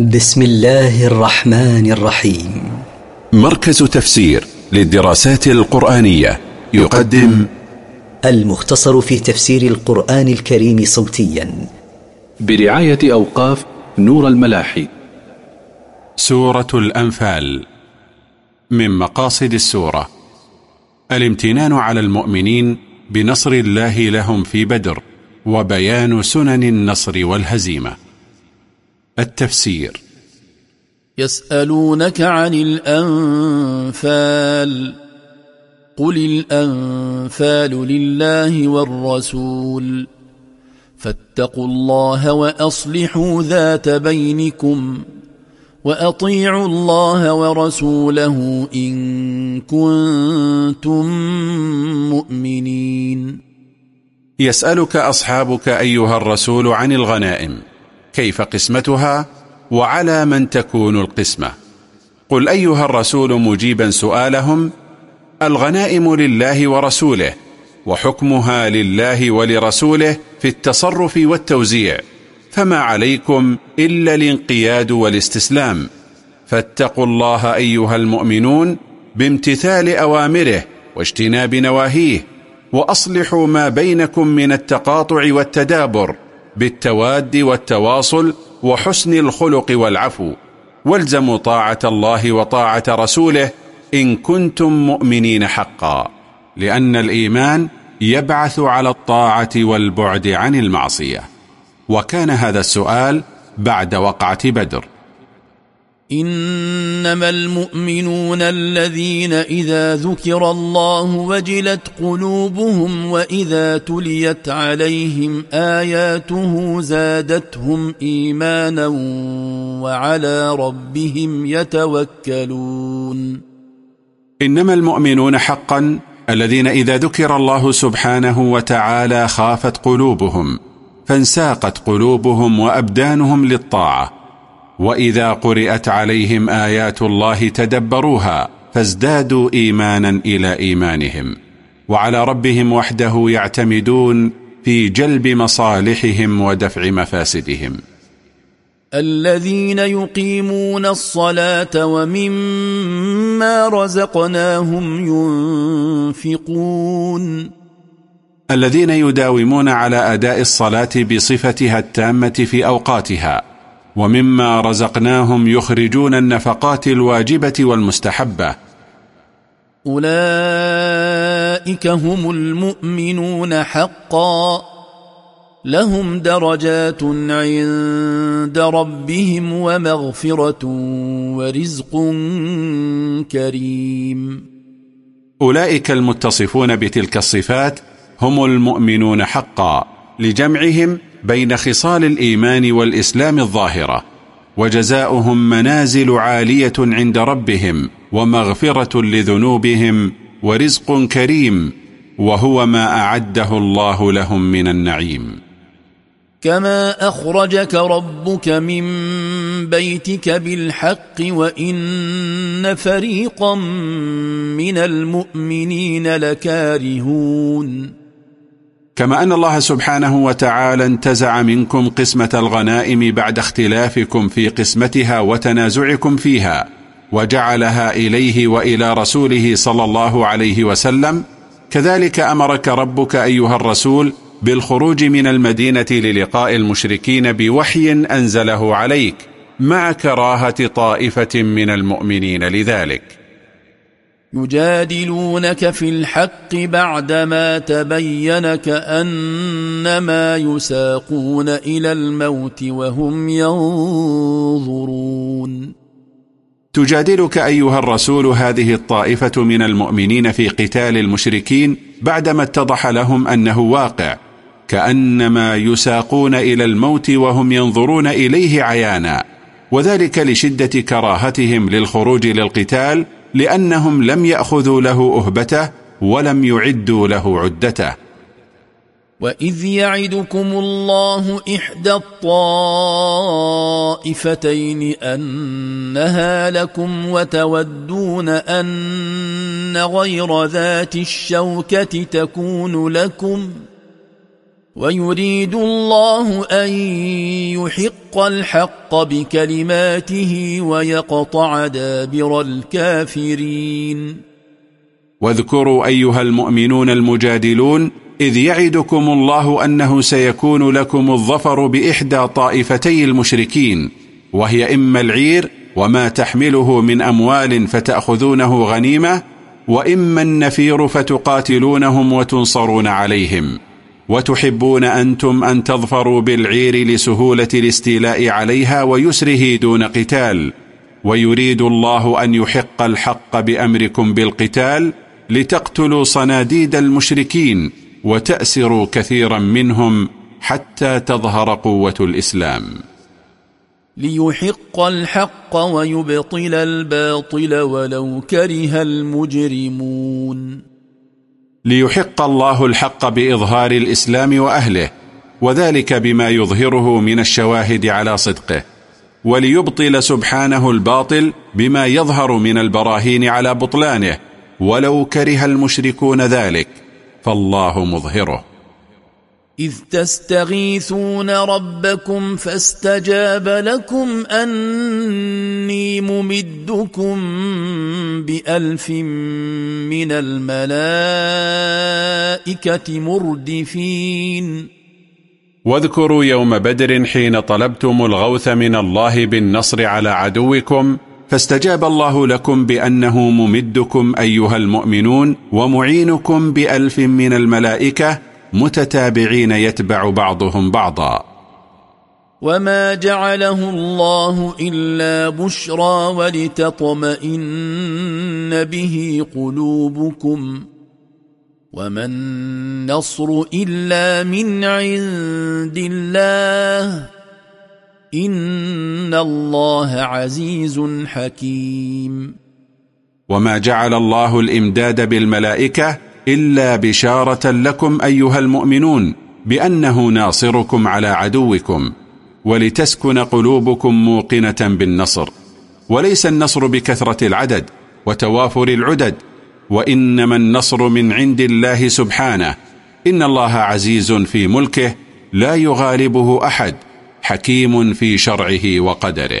بسم الله الرحمن الرحيم. مركز تفسير للدراسات القرآنية يقدم المختصر في تفسير القرآن الكريم صوتيا. برعاية أوقاف نور الملاحي. سورة الأنفال. من مقاصد السورة. الامتنان على المؤمنين بنصر الله لهم في بدر وبيان سنن النصر والهزيمة. التفسير. يسألونك عن الأنفال قل الأنفال لله والرسول. فاتقوا الله وأصلحوا ذات بينكم وأطيعوا الله ورسوله إن كنتم مؤمنين. يسألك أصحابك أيها الرسول عن الغنائم. كيف قسمتها وعلى من تكون القسمة. قل أيها الرسول مجيبا سؤالهم الغنائم لله ورسوله وحكمها لله ولرسوله في التصرف والتوزيع فما عليكم إلا الانقياد والاستسلام. فاتقوا الله أيها المؤمنون بامتثال أوامره واجتناب نواهيه وأصلحوا ما بينكم من التقاطع والتدابر بالتواد والتواصل وحسن الخلق والعفو. والزموا طاعة الله وطاعة رسوله إن كنتم مؤمنين حقا. لأن الإيمان يبعث على الطاعة والبعد عن المعصية. وكان هذا السؤال بعد وقعة بدر. إنما المؤمنون الذين إذا ذكر الله وجلت قلوبهم وإذا تليت عليهم آياته زادتهم إيمانا وعلى ربهم يتوكلون. إنما المؤمنون حقا الذين إذا ذكر الله سبحانه وتعالى خافت قلوبهم فانساقت قلوبهم وأبدانهم للطاعة. وإذا قرأت عليهم آيات الله تدبروها فازدادوا إيمانا إلى إيمانهم وعلى ربهم وحده يعتمدون في جلب مصالحهم ودفع مفاسدهم. الذين يقيمون الصلاة ومما رزقناهم ينفقون. الذين يداومون على أداء الصلاة بصفتها التامة في أوقاتها ومما رزقناهم يخرجون النفقات الواجبة والمستحبة. أولئك هم المؤمنون حقا. لهم درجات عند ربهم ومغفرة ورزق كريم. أولئك المتصفون بتلك الصفات هم المؤمنون حقا لجمعهم بين خصال الإيمان والإسلام الظاهرة وجزاؤهم منازل عالية عند ربهم ومغفرة لذنوبهم ورزق كريم وهو ما أعده الله لهم من النعيم. كما أخرجك ربك من بيتك بالحق وإن فريقا من المؤمنين لكارهون كما أن الله سبحانه وتعالى انتزع منكم قسمة الغنائم بعد اختلافكم في قسمتها وتنازعكم فيها وجعلها إليه وإلى رسوله صلى الله عليه وسلم. كذلك أمرك ربك أيها الرسول بالخروج من المدينة للقاء المشركين بوحي أنزله عليك مع كراهة طائفة من المؤمنين لذلك. يجادلونك في الحق بعدما تبين كأنما يساقون إلى الموت وهم ينظرون. تجادلك أيها الرسول هذه الطائفة من المؤمنين في قتال المشركين بعدما اتضح لهم أنه واقع كأنما يساقون إلى الموت وهم ينظرون إليه عيانا وذلك لشدة كراهتهم للخروج للقتال لأنهم لم يأخذوا له أهبته ولم يعدوا له عدته. وإذ يعدكم الله إحدى الطائفتين أنها لكم وتودون أن غير ذات الشوكة تكون لكم ۖ ويريد الله أن يحق الحق بكلماته ويقطع دابر الكافرين. واذكروا أيها المؤمنون المجادلون إذ يعدكم الله أنه سيكون لكم الظفر بإحدى طائفتي المشركين وهي إما العير وما تحمله من أموال فتأخذونه غنيمة وإما النفير فتقاتلونهم وتنصرون عليهم. وتحبون أنتم أن تظفروا بالعير لسهولة الاستيلاء عليها ويسره دون قتال. ويريد الله أن يحق الحق بأمركم بالقتال لتقتلوا صناديد المشركين وتأسروا كثيرا منهم حتى تظهر قوة الإسلام. ليحق الحق ويبطل الباطل ولو كره المجرمون. ليحق الله الحق بإظهار الإسلام وأهله وذلك بما يظهره من الشواهد على صدقه وليبطل سبحانه الباطل بما يظهر من البراهين على بطلانه ولو كره المشركون ذلك فالله مظهره. إذ تستغيثون ربكم فاستجاب لكم أني ممدكم بألف من الملائكة مردفين. واذكروا يوم بدر حين طلبتم الغوث من الله بالنصر على عدوكم فاستجاب الله لكم بأنه ممدكم أيها المؤمنون ومعينكم بألف من الملائكة متتابعين يتبع بعضهم بعضا. وما جعله الله إلا بشرى ولتطمئن به قلوبكم وما النصر إلا من عند الله إن الله عزيز حكيم. وما جعل الله الإمداد بالملائكة إلا بشارة لكم أيها المؤمنون بأنه ناصركم على عدوكم ولتسكن قلوبكم موقنة بالنصر وليس النصر بكثرة العدد وتوافر العدد وإنما النصر من عند الله سبحانه إن الله عزيز في ملكه لا يغالبه أحد حكيم في شرعه وقدره.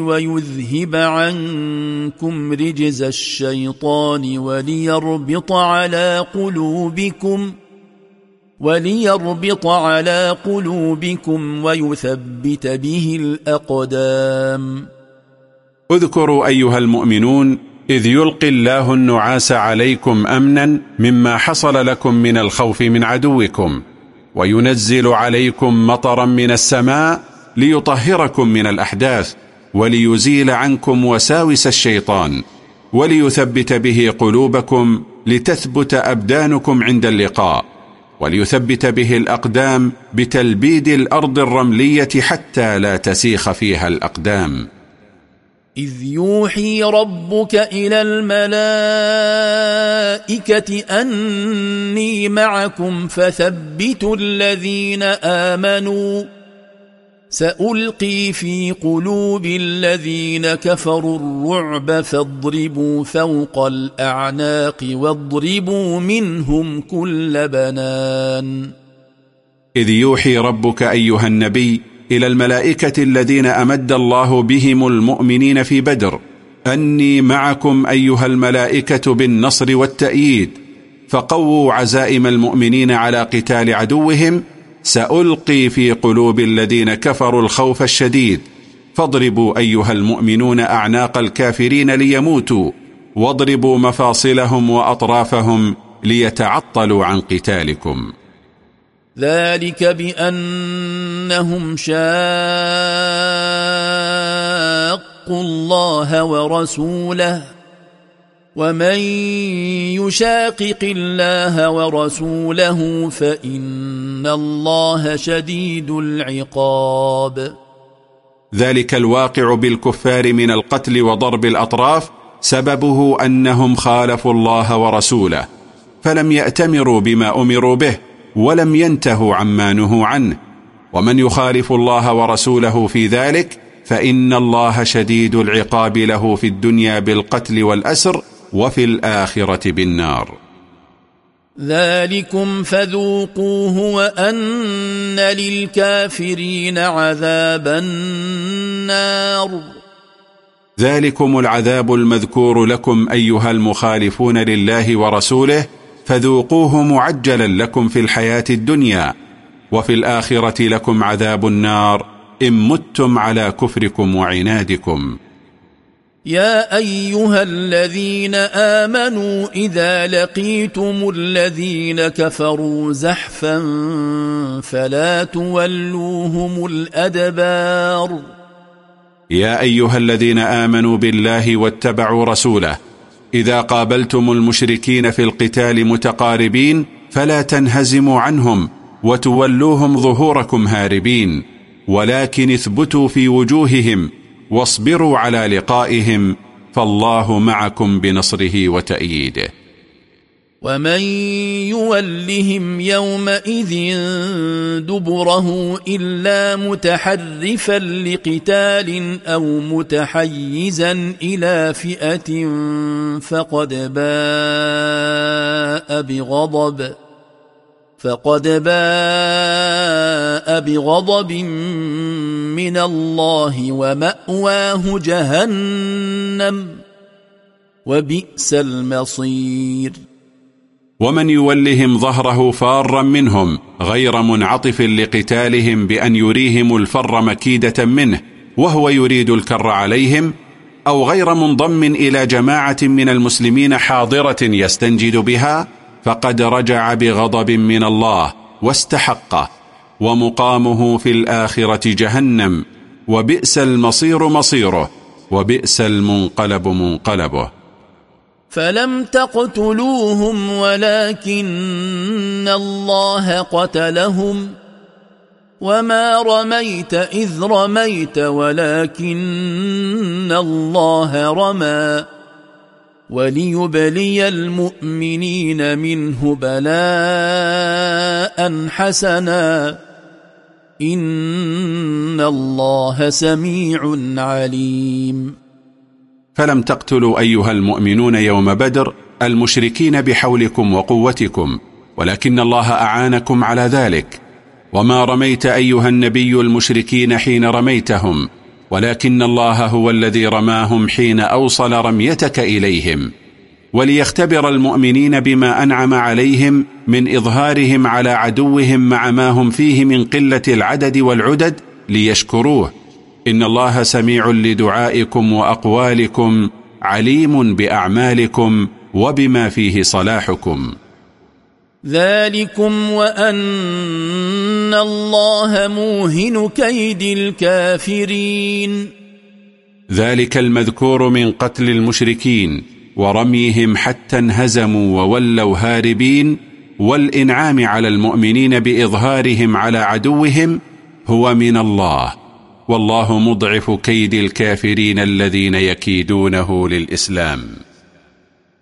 ويذهب عنكم رجز الشيطان وليربط على قلوبكم وليربط على قلوبكم ويثبت به الأقدام. اذكروا أيها المؤمنون إذ يلقي الله النعاس عليكم أمنا مما حصل لكم من الخوف من عدوكم وينزل عليكم مطرا من السماء ليطهركم من الأحداث وليزيل عنكم وساوس الشيطان وليثبت به قلوبكم لتثبت أبدانكم عند اللقاء وليثبت به الأقدام بتلبيد الأرض الرملية حتى لا تسيخ فيها الأقدام. إذ يوحي ربك إلى الملائكة أني معكم فثبتوا الذين آمنوا سألقي في قلوب الذين كفروا الرعب فاضربوا فوق الأعناق واضربوا منهم كل بنان. إذ يوحي ربك أيها النبي إلى الملائكة الذين أمد الله بهم المؤمنين في بدر أني معكم أيها الملائكة بالنصر والتأييد فقووا عزائم المؤمنين على قتال عدوهم سألقي في قلوب الذين كفروا الخوف الشديد. فاضربوا أيها المؤمنون أعناق الكافرين ليموتوا واضربوا مفاصلهم وأطرافهم ليتعطلوا عن قتالكم. ذلك بأنهم شاقوا الله ورسوله. ومن يشاقق الله ورسوله فإن إن الله شديد العقاب ذلك الواقع بالكفار من القتل وضرب الأطراف سببه أنهم خالفوا الله ورسوله فلم يأتمروا بما أمروا به ولم ينتهوا عما نهوا عنه. ومن يخالف الله ورسوله في ذلك فإن الله شديد العقاب له في الدنيا بالقتل والأسر وفي الآخرة بالنار. ذلكم فذوقوه وأن للكافرين عذاب النار. ذلكم العذاب المذكور لكم أيها المخالفون لله ورسوله فذوقوه معجلا لكم في الحياة الدنيا وفي الآخرة لكم عذاب النار إن متم على كفركم وعنادكم. يا أيها الذين آمنوا إذا لقيتم الذين كفروا زحفا فلا تولوهم الأدبار. يا أيها الذين آمنوا بالله واتبعوا رسوله إذا قابلتم المشركين في القتال متقاربين فلا تنهزموا عنهم وتولوهم ظهوركم هاربين ولكن اثبتوا في وجوههم واصبروا على لقائهم فالله معكم بنصره وتأييده. ومن يولهم يومئذ دبره إلا متحرفا لقتال أو متحيزا إلى فئة فقد باء بغضب فقد باء بغضب من الله ومأواه جهنم وبئس المصير. ومن يولهم ظهره فارا منهم غير منعطف لقتالهم بأن يريهم الفر مكيدة منه وهو يريد الكر عليهم أو غير منضم إلى جماعة من المسلمين حاضرة يستنجد بها فقد رجع بغضب من الله واستحقه ومقامه في الآخرة جهنم وبئس المصير مصيره وبئس المنقلب منقلبه. فلم تقتلوهم ولكن الله قتلهم وما رميت إذ رميت ولكن الله رمى. وليبلي المؤمنين منه بلاء حسنا. إن الله سميع عليم. فلم تقتلوا أيها المؤمنون يوم بدر المشركين بحولكم وقوتكم ولكن الله أعانكم على ذلك. وما رميت أيها النبي المشركين حين رميتهم ولكن الله هو الذي رماهم حين أوصل رميتك إليهم. وليختبر المؤمنين بما أنعم عليهم من إظهارهم على عدوهم مع ما هم فيه من قلة العدد والعدد ليشكروه. إن الله سميع لدعائكم وأقوالكم عليم بأعمالكم وبما فيه صلاحكم. ذلكم وأن الله موهن كيد الكافرين. ذلك المذكور من قتل المشركين ورميهم حتى انهزموا وولوا هاربين والإنعام على المؤمنين بإظهارهم على عدوهم هو من الله. والله مضعف كيد الكافرين الذين يكيدونه للإسلام.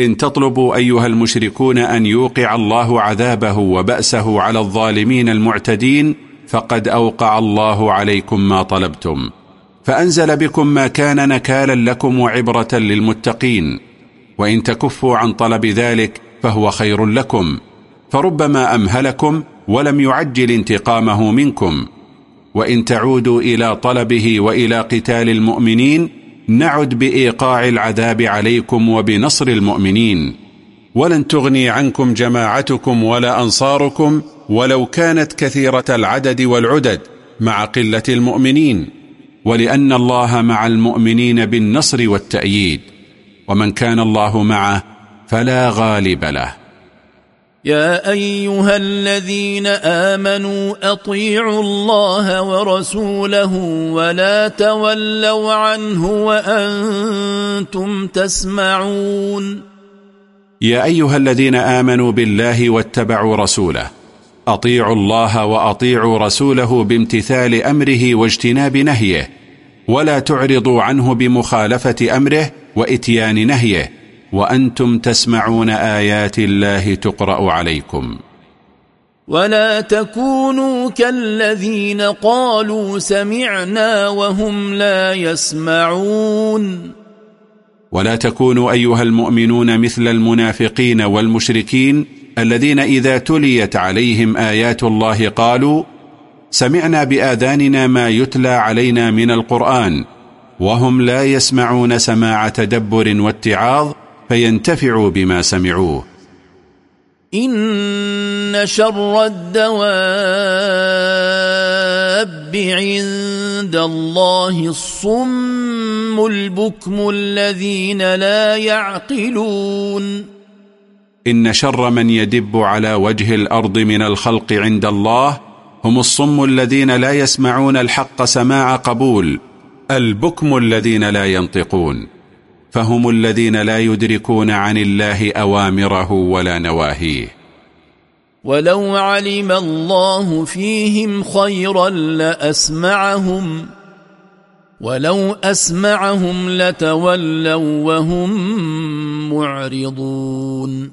إن تطلبوا أيها المشركون أن يوقع الله عذابه وبأسه على الظالمين المعتدين فقد أوقع الله عليكم ما طلبتم. فأنزل بكم ما كان نكالا لكم وعبرة للمتقين. وإن تكفوا عن طلب ذلك فهو خير لكم. فربما أمهلكم ولم يعجل انتقامه منكم. وإن تعودوا إلى طلبه وإلى قتال المؤمنين نعد بإيقاع العذاب عليكم وبنصر المؤمنين. ولن تغني عنكم جماعتكم ولا أنصاركم ولو كانت كثيرة العدد والعدد مع قلة المؤمنين. ولأن الله مع المؤمنين بالنصر والتأييد. ومن كان الله معه فلا غالب له. يا أيها الذين آمنوا أطيعوا الله ورسوله ولا تولوا عنه وأنتم تسمعون. يا أيها الذين آمنوا بالله واتبعوا رسوله. أطيعوا الله وأطيعوا رسوله بامتثال أمره واجتناب نهيه. ولا تعرضوا عنه بمخالفة أمره وإتيان نهيه. وأنتم تسمعون آيات الله تقرأ عليكم. ولا تكونوا كالذين قالوا سمعنا وهم لا يسمعون. ولا تكونوا أيها المؤمنون مثل المنافقين والمشركين الذين إذا تليت عليهم آيات الله قالوا سمعنا بآذاننا ما يتلى علينا من القرآن وهم لا يسمعون سماع تدبر واتعاظ فينتفعوا بما سمعوه. إن شر الدواب عند الله الصم البكم الذين لا يعقلون. إن شر من يدب على وجه الأرض من الخلق عند الله هم الصم الذين لا يسمعون الحق سماع قبول البكم الذين لا ينطقون. فهم الذين لا يدركون عن الله أوامره ولا نواهيه. ولو علم الله فيهم خيرا لأسمعهم ولو أسمعهم لتولوا وهم معرضون.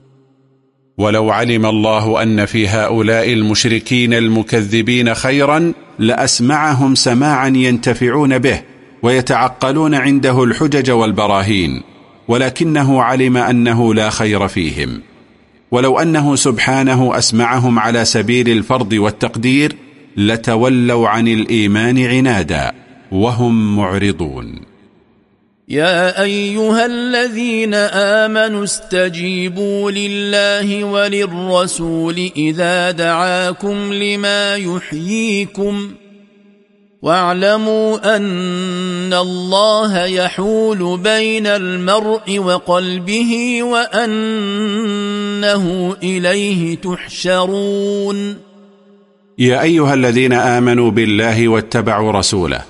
ولو علم الله أن في هؤلاء المشركين المكذبين خيرا لأسمعهم سماعا ينتفعون به ويتعقلون عنده الحجج والبراهين ولكنه علم أنه لا خير فيهم. ولو أنه سبحانه أسمعهم على سبيل الفرض والتقدير لتولوا عن الإيمان عنادا وهم معرضون. يا أيها الذين آمنوا استجيبوا لله وللرسول إذا دعاكم لما يحييكم واعلموا أن الله يحول بين المرء وقلبه وأنه إليه تحشرون. يا أيها الذين آمنوا بالله واتبعوا رسوله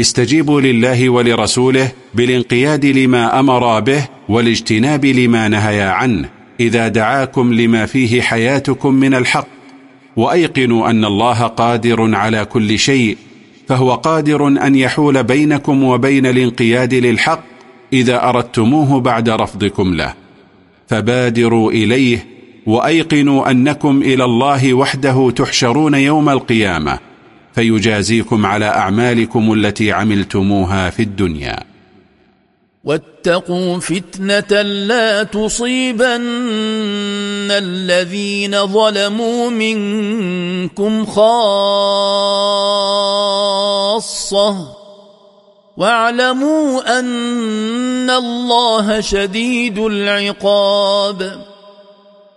استجيبوا لله ولرسوله بالانقياد لما أمر به والاجتناب لما نهيا عنه إذا دعاكم لما فيه حياتكم من الحق وأيقنوا أن الله قادر على كل شيء فهو قادر أن يحول بينكم وبين الانقياد للحق إذا أردتموه بعد رفضكم له. فبادروا إليه وأيقنوا أنكم إلى الله وحده تحشرون يوم القيامة فيجازيكم على أعمالكم التي عملتموها في الدنيا. واتقوا فتنة لا تصيبن الذين ظلموا منكم خاصة. واعلموا أن الله شديد العقاب.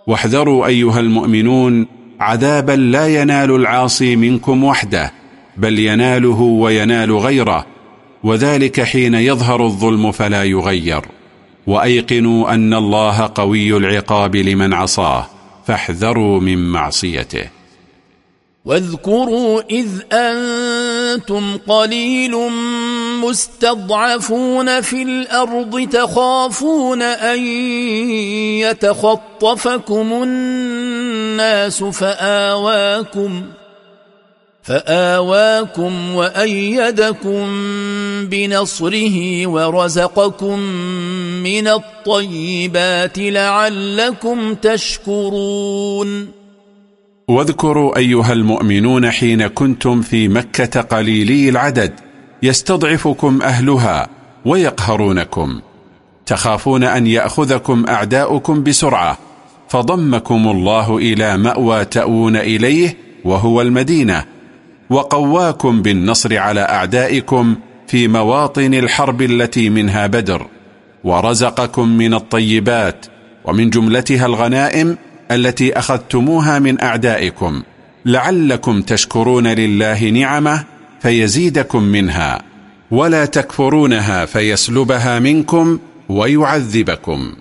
واحذروا أيها المؤمنون عذابا لا ينال العاصي منكم وحده بل يناله وينال غيره. وذلك حين يظهر الظلم فلا يغير. وأيقنوا أن الله قوي العقاب لمن عصاه فاحذروا من معصيته. واذكروا إذ أنتم قليل مستضعفون في الأرض تخافون أن يتخطفكم الناس فآواكم فآواكم وأيدكم بنصره ورزقكم من الطيبات لعلكم تشكرون. واذكروا أيها المؤمنون حين كنتم في مكة قليلي العدد يستضعفكم أهلها ويقهرونكم. تخافون أن يأخذكم أعداؤكم بسرعة فضمكم الله إلى مأوى تأوون إليه وهو المدينة. وقواكم بالنصر على أعدائكم في مواطن الحرب التي منها بدر ورزقكم من الطيبات ومن جملتها الغنائم التي أخذتموها من أعدائكم. لعلكم تشكرون لله نعمة فيزيدكم منها ولا تكفرونها فيسلبها منكم ويعذبكم.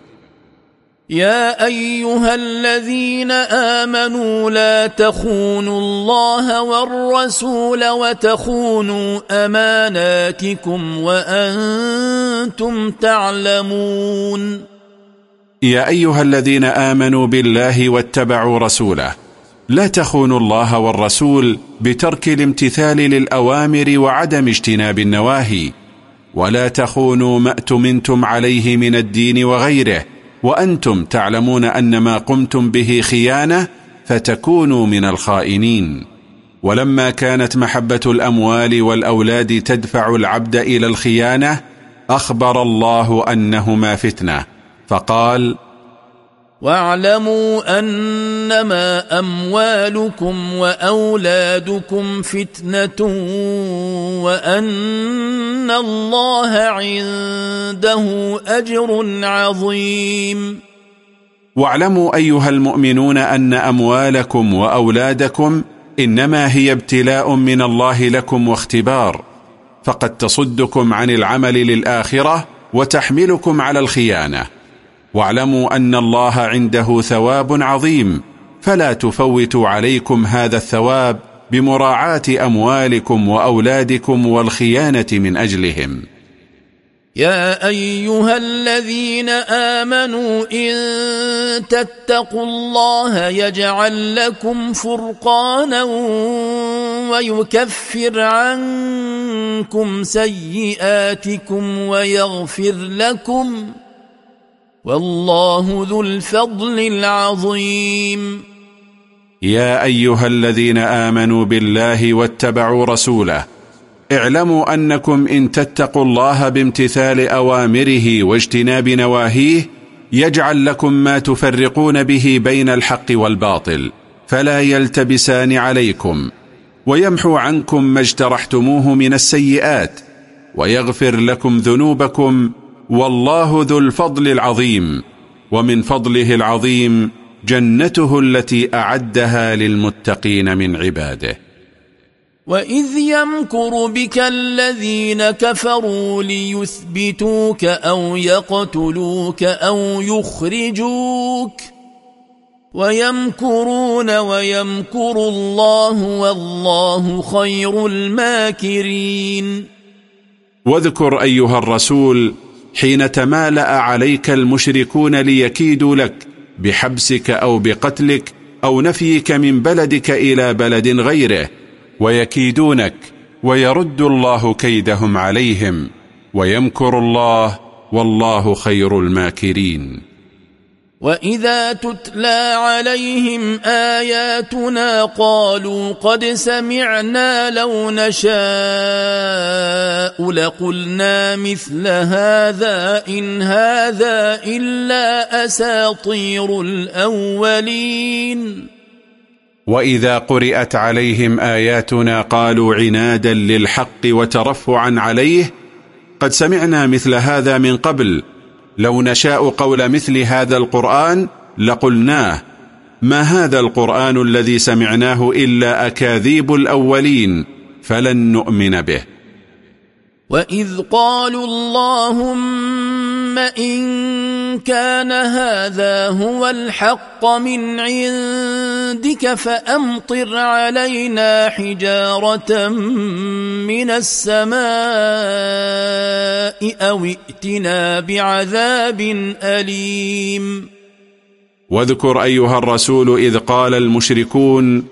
يا أيها الذين آمنوا لا تخونوا الله والرسول وتخونوا أماناتكم وأنتم تعلمون. يا أيها الذين آمنوا بالله واتبعوا رسوله لا تخونوا الله والرسول بترك الامتثال للأوامر وعدم اجتناب النواهي ولا تخونوا ما أتمنتم عليه من الدين وغيره وأنتم تعلمون أن ما قمتم به خيانة فتكونوا من الخائنين. ولما كانت محبة الأموال والأولاد تدفع العبد إلى الخيانة أخبر الله أنهما فتنة. فقال واعلموا أنما أموالكم وأولادكم فتنة وأن الله عنده أجر عظيم. واعلموا أيها المؤمنون أن أموالكم وأولادكم إنما هي ابتلاء من الله لكم واختبار فقد تصدكم عن العمل للآخرة وتحملكم على الخيانة. واعلموا أن الله عنده ثواب عظيم فلا تفوتوا عليكم هذا الثواب بمراعاة أموالكم وأولادكم والخيانة من أجلهم. يا أيها الذين آمنوا إن تتقوا الله يجعل لكم فرقانا ويكفر عنكم سيئاتكم ويغفر لكم والله ذو الفضل العظيم. يا أيها الذين آمنوا بالله واتبعوا رسوله اعلموا أنكم إن تتقوا الله بامتثال أوامره واجتناب نواهيه يجعل لكم ما تفرقون به بين الحق والباطل فلا يلتبسان عليكم ويمحو عنكم ما اجترحتموه من السيئات ويغفر لكم ذنوبكم والله ذو الفضل العظيم ومن فضله العظيم جنته التي أعدها للمتقين من عباده. وإذ يمكر بك الذين كفروا ليثبتوك أو يقتلوك أو يخرجوك ويمكرون ويمكر الله والله خير الماكرين. واذكر أيها الرسول حين تمالأ عليك المشركون ليكيدوا لك بحبسك أو بقتلك أو نفيك من بلدك إلى بلد غيره ويكيدونك ويرد الله كيدهم عليهم ويمكر الله والله خير الماكرين. واذا تتلى عليهم اياتنا قالوا قد سمعنا لو نشاء لقلنا مثل هذا ان هذا الا اساطير الاولين واذا قرات عليهم اياتنا قالوا عنادا للحق وترفعا عليه قد سمعنا مثل هذا من قبل لو نشاء قول مثل هذا القرآن لقلناه ما هذا القرآن الذي سمعناه إلا أكاذيب الأولين فلن نؤمن به. وإذ قالوا اللهم إن كان هذا هو الحق من عندك فأمطر علينا حجارة من السماء أو ائتنا بعذاب أليم واذكر أيها الرسول إذ قال المشركون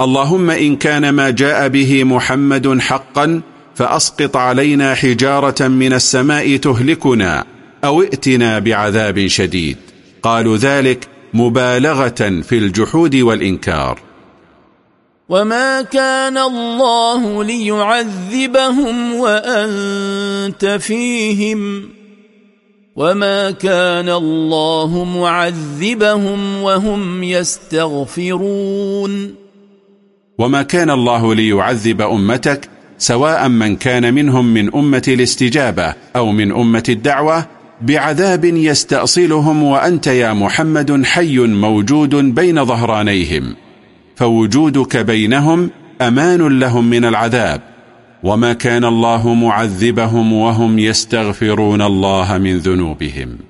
اللهم إن كان ما جاء به محمد حقا فأسقط علينا حجارة من السماء تهلكنا أو ائتنا بعذاب شديد. قالوا ذلك مبالغة في الجحود والإنكار. وما كان الله ليعذبهم وأنت فيهم. وما كان الله معذبهم وهم يستغفرون. وما كان الله ليعذب أمتك سواء من كان منهم من أمة الاستجابة أو من أمة الدعوة بعذاب يستأصلهم وأنت يا محمد حي موجود بين ظهرانيهم فوجودك بينهم أمان لهم من العذاب. وما كان الله معذبهم وهم يستغفرون الله من ذنوبهم.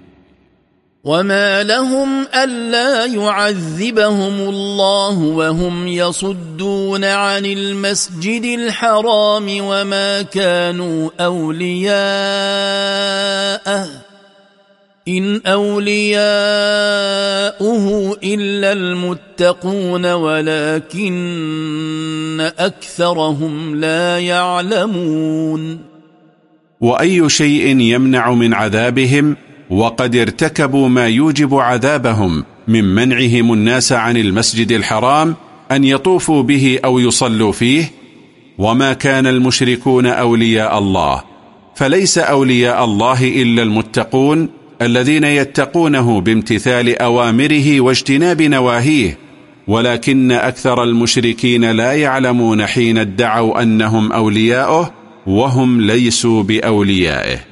وما لهم ألا يعذبهم الله وهم يصدون عن المسجد الحرام وما كانوا أولياءه إن أولياؤه إلا المتقون ولكن أكثرهم لا يعلمون وأي شيء يمنع من عذابهم وقد ارتكبوا ما يوجب عذابهم من منعهم الناس عن المسجد الحرام أن يطوفوا به أو يصلوا فيه وما كان المشركون أولياء الله. فليس أولياء الله إلا المتقون الذين يتقونه بامتثال أوامره واجتناب نواهيه. ولكن أكثر المشركين لا يعلمون حين ادعوا أنهم أولياؤه وهم ليسوا بأوليائه.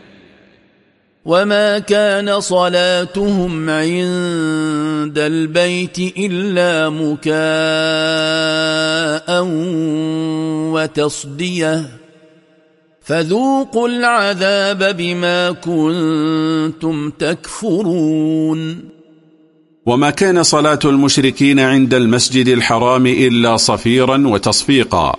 وما كان صلاتهم عند البيت إلا مكاء وتصديه فذوقوا العذاب بما كنتم تكفرون وما كان صلاة المشركين عند المسجد الحرام إلا صفيرا وتصفيقا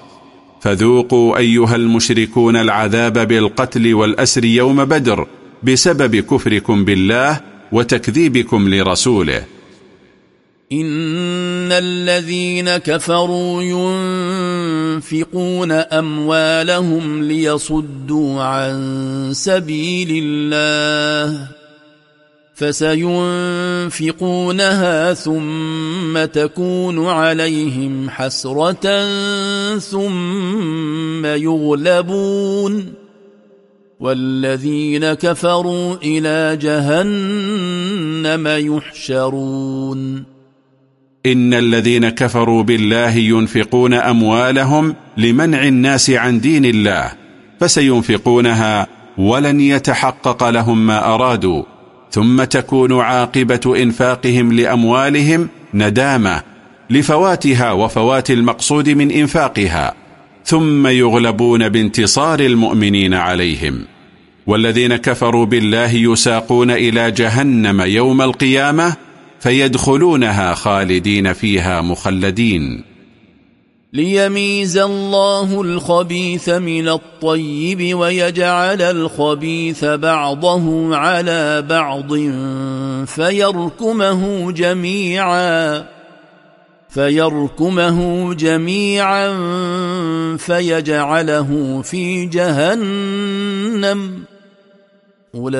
فذوقوا أيها المشركون العذاب بالقتل والأسر يوم بدر بسبب كفركم بالله وتكذيبكم لرسوله. إن الذين كفروا ينفقون أموالهم ليصدوا عن سبيل الله فسينفقونها ثم تكون عليهم حسرة ثم يغلبون. والذين كفروا إلى جهنم يحشرون. إن الذين كفروا بالله ينفقون أموالهم لمنع الناس عن دين الله فسينفقونها ولن يتحقق لهم ما أرادوا ثم تكون عاقبة إنفاقهم لأموالهم ندامة لفواتها وفوات المقصود من إنفاقها. ثم يغلبون بانتصار المؤمنين عليهم. والذين كفروا بالله يساقون إلى جهنم يوم القيامة فيدخلونها خالدين فيها مخلدين. ليميز الله الخبيث من الطيب ويجعل الخبيث بعضه على بعض فيركمه جميعا. فيركمه جميعا فيجعله في جهنم. أولئك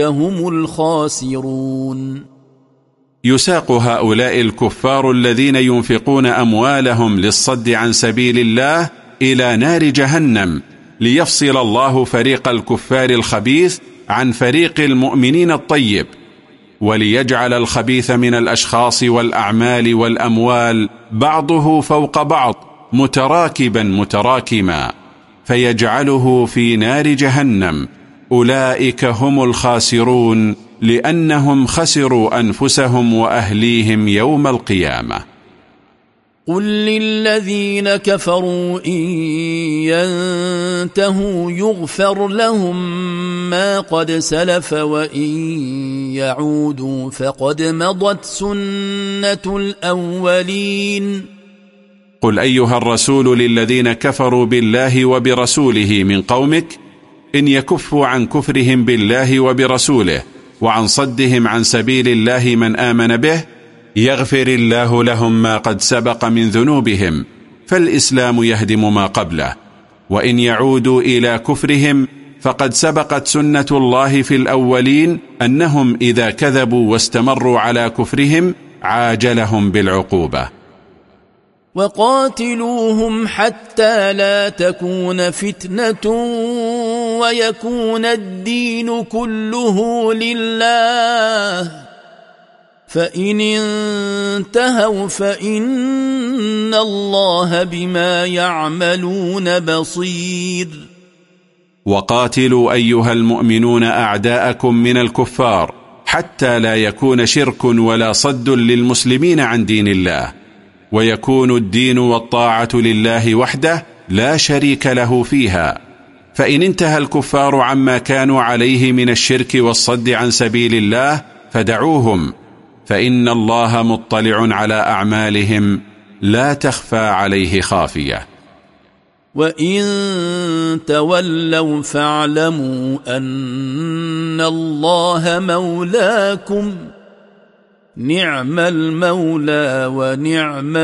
هم الخاسرون. يساق هؤلاء الكفار الذين ينفقون أموالهم للصد عن سبيل الله إلى نار جهنم ليفصل الله فريق الكفار الخبيث عن فريق المؤمنين الطيب. وليجعل الخبيث من الأشخاص والأعمال والأموال بعضه فوق بعض متراكبا متراكما فيجعله في نار جهنم. أولئك هم الخاسرون لأنهم خسروا أنفسهم وأهليهم يوم القيامة. قل للذين كفروا إن ينتهوا يغفر لهم ما قد سلف وإن يعودوا فقد مضت سنة الأولين. قل أيها الرسول للذين كفروا بالله وبرسوله من قومك إن يكفوا عن كفرهم بالله وبرسوله وعن صدهم عن سبيل الله من آمن به يغفر الله لهم ما قد سبق من ذنوبهم فالإسلام يهدم ما قبله وإن يعودوا إلى كفرهم فقد سبقت سنة الله في الأولين أنهم إذا كذبوا واستمروا على كفرهم عاجلهم بالعقوبة. وقاتلوهم حتى لا تكون فتنة ويكون الدين كله لله. فإن انتهوا فإن الله بما يعملون بصير. وقاتلوا أيها المؤمنون أعداءكم من الكفار حتى لا يكون شرك ولا صد للمسلمين عن دين الله. ويكون الدين والطاعة لله وحده لا شريك له فيها. فإن انتهى الكفار عما كانوا عليه من الشرك والصد عن سبيل الله فدعوهم. فإن الله مطلع على أعمالهم لا تخفى عليه خافية. وإن تولوا فاعلموا أن الله مولاكم نعم المولى ونعم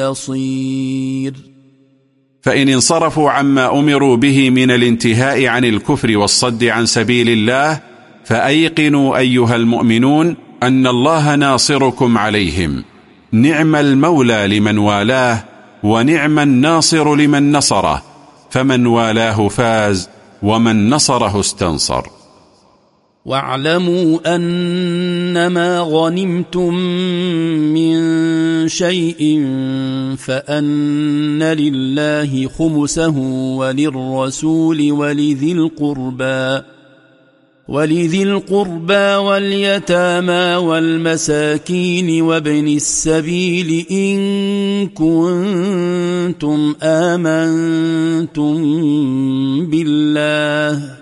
النصير. فإن انصرفوا عما أمروا به من الانتهاء عن الكفر والصد عن سبيل الله فأيقنوا أيها المؤمنون أن الله ناصركم عليهم نعم المولى لمن والاه ونعم الناصر لمن نصره فمن والاه فاز ومن نصره استنصر. واعلموا أنما غنمتم من شيء فأن لله خمسه وللرسول ولذي القربى. ولذي القربى واليتامى والمساكين وابن السبيل إن كنتم آمنتم بالله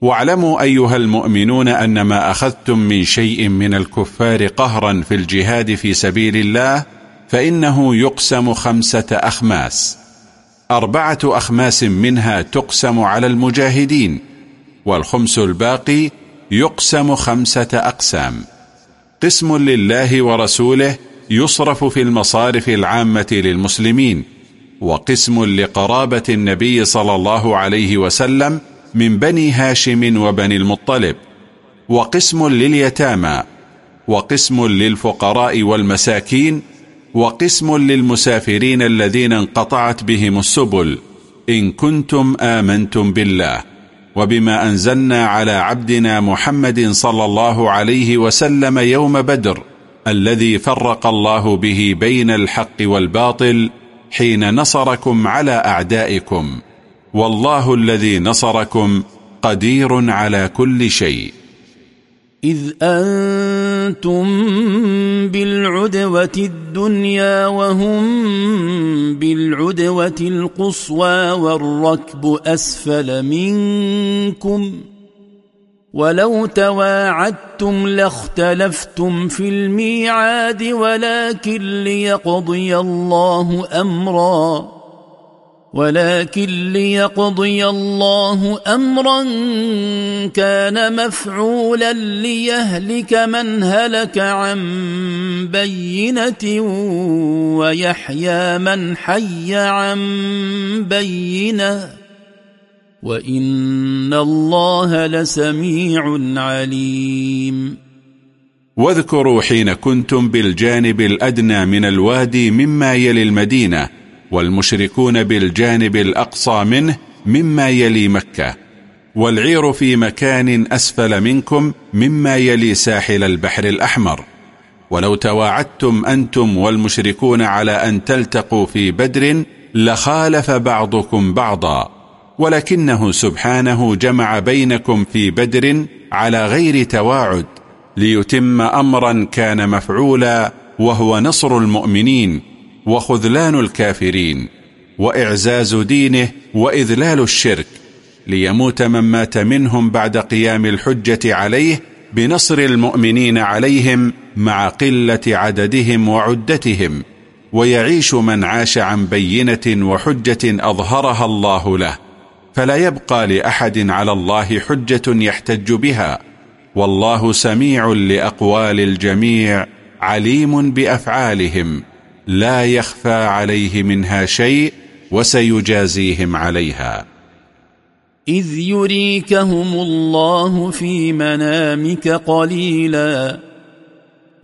واعلموا أيها المؤمنون أن ما أخذتم من شيء من الكفار قهرا في الجهاد في سبيل الله فإنه يقسم خمسة أخماس. أربعة أخماس منها تقسم على المجاهدين والخمس الباقي يقسم خمسة أقسام. قسم لله ورسوله يصرف في المصارف العامة للمسلمين وقسم لقرابة النبي صلى الله عليه وسلم من بني هاشم وبني المطلب وقسم لليتامى وقسم للفقراء والمساكين وقسم للمسافرين الذين انقطعت بهم السبل إن كنتم آمنتم بالله وبما أنزلنا على عبدنا محمد صلى الله عليه وسلم يوم بدر الذي فرق الله به بين الحق والباطل حين نصركم على أعدائكم. والله الذي نصركم قدير على كل شيء. إذ أنتم بالعدوة الدنيا وهم بالعدوة القصوى والركب أسفل منكم ولو تواعدتم لاختلفتم في الميعاد ولكن ليقضي الله أمراً. ولكن ليقضي الله أمرا كان مفعولا ليهلك من هلك عن بينة ويحيى من حي عن بينة. وإن الله لسميع عليم. واذكروا حين كنتم بالجانب الأدنى من الوادي مما يلي المدينة والمشركون بالجانب الأقصى منه مما يلي مكة والعير في مكان أسفل منكم مما يلي ساحل البحر الأحمر. ولو تواعدتم أنتم والمشركون على أن تلتقوا في بدر لخالف بعضكم بعضا ولكنه سبحانه جمع بينكم في بدر على غير تواعد ليتم أمرا كان مفعولا وهو نصر المؤمنين. وخذلان الكافرين وإعزاز دينه وإذلال الشرك ليموت من مات منهم بعد قيام الحجة عليه بنصر المؤمنين عليهم مع قلة عددهم وعدتهم ويعيش من عاش عن بينة وحجة أظهرها الله له فلا يبقى لأحد على الله حجة يحتج بها والله سميع لأقوال الجميع عليم بأفعالهم. لا يخفى عليه منها شيء وسيجازيهم عليها. إذ يريكهم الله في منامك قليلا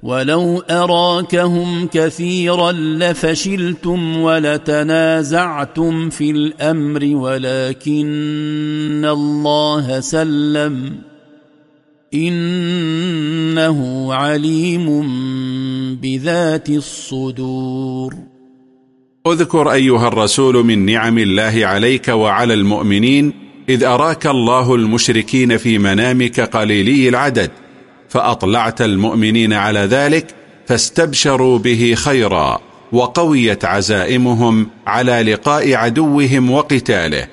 ولو أراكهم كثيرا لفشلتم ولتنازعتم في الأمر ولكن الله سلم. إنه عليم بذات الصدور. اذكر أيها الرسول من نعم الله عليك وعلى المؤمنين إذ أراك الله المشركين في منامك قليلي العدد فأطلعت المؤمنين على ذلك فاستبشروا به خيرا وقويت عزائمهم على لقاء عدوهم وقتاله.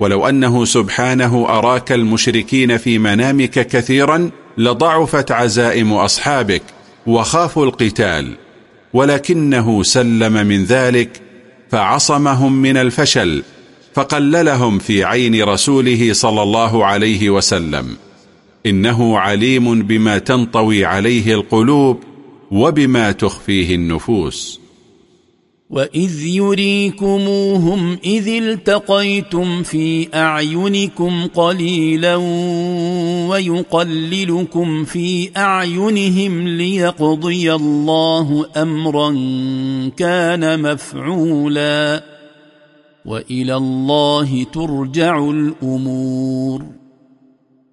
ولو أنه سبحانه أراك المشركين في منامك كثيرا لضعفت عزائم أصحابك وخافوا القتال ولكنه سلم من ذلك فعصمهم من الفشل فقللهم في عين رسوله صلى الله عليه وسلم. إنه عليم بما تنطوي عليه القلوب وبما تخفيه النفوس. وإذ يريكموهم إذ التقيتم في أعينكم قليلا ويقللكم في أعينهم ليقضي الله أمرا كان مفعولا وإلى الله ترجع الأمور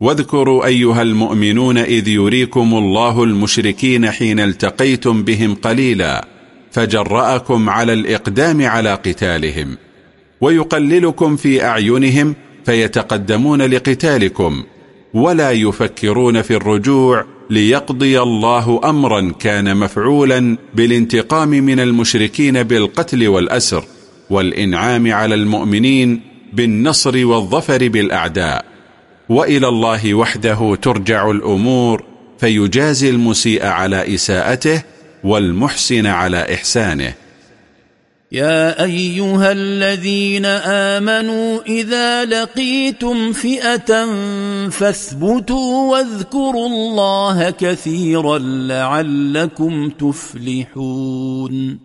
واذكروا أيها المؤمنون إذ يريكم الله المشركين حين التقيتم بهم قليلا فجرأكم على الإقدام على قتالهم ويقللكم في أعينهم فيتقدمون لقتالكم ولا يفكرون في الرجوع ليقضي الله أمرا كان مفعولا بالانتقام من المشركين بالقتل والأسر والإنعام على المؤمنين بالنصر والظفر بالأعداء. وإلى الله وحده ترجع الأمور فيجازي المسيء على إساءته والمحسن على إحسانه. يا أيها الذين آمنوا إذا لقيتم فئة فاثبتوا واذكروا الله كثيرا لعلكم تفلحون.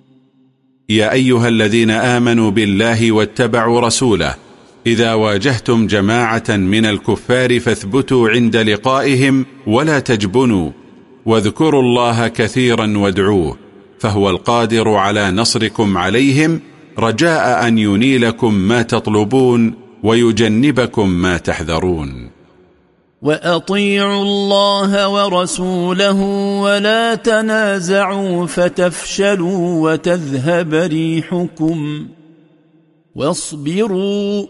يا أيها الذين آمنوا بالله واتبعوا رسوله إذا واجهتم جماعة من الكفار فاثبتوا عند لقائهم ولا تجبنوا واذكروا الله كثيرا وادعوه فهو القادر على نصركم عليهم رجاء أن ينيلكم ما تطلبون ويجنبكم ما تحذرون. وأطيعوا الله ورسوله ولا تنازعوا فتفشلوا وتذهب ريحكم. واصبروا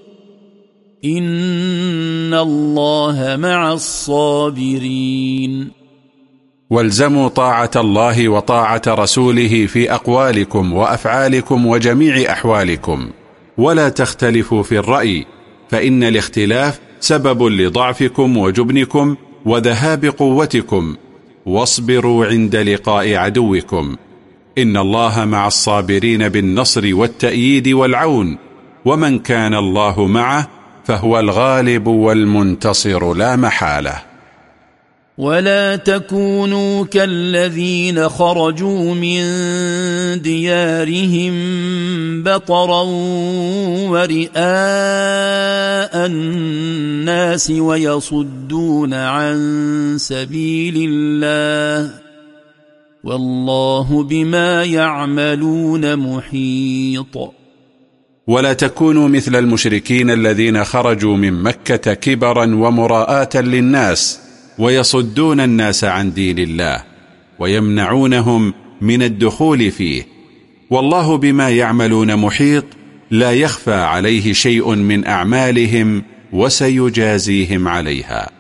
إن الله مع الصابرين. والزموا طاعة الله وطاعة رسوله في أقوالكم وأفعالكم وجميع أحوالكم. ولا تختلفوا في الرأي فإن الاختلاف سبب لضعفكم وجبنكم وذهاب قوتكم. واصبروا عند لقاء عدوكم. إن الله مع الصابرين بالنصر والتأييد والعون. ومن كان الله معه فهو الغالب والمنتصر لا محالة. ولا تكونوا كالذين خرجوا من ديارهم بطرا ورئاء الناس ويصدون عن سبيل الله والله بما يعملون محيط ولا تكونوا مثل المشركين الذين خرجوا من مكة كبرا ومراءة للناس ويصدون الناس عن دين الله ويمنعونهم من الدخول فيه. والله بما يعملون محيط لا يخفى عليه شيء من أعمالهم وسيجازيهم عليها.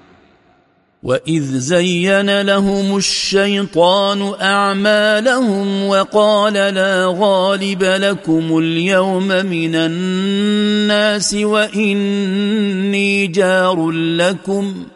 وإذ زين لهم الشيطان أعمالهم وقال لا غالب لكم اليوم من الناس وإني جار لكم ۖ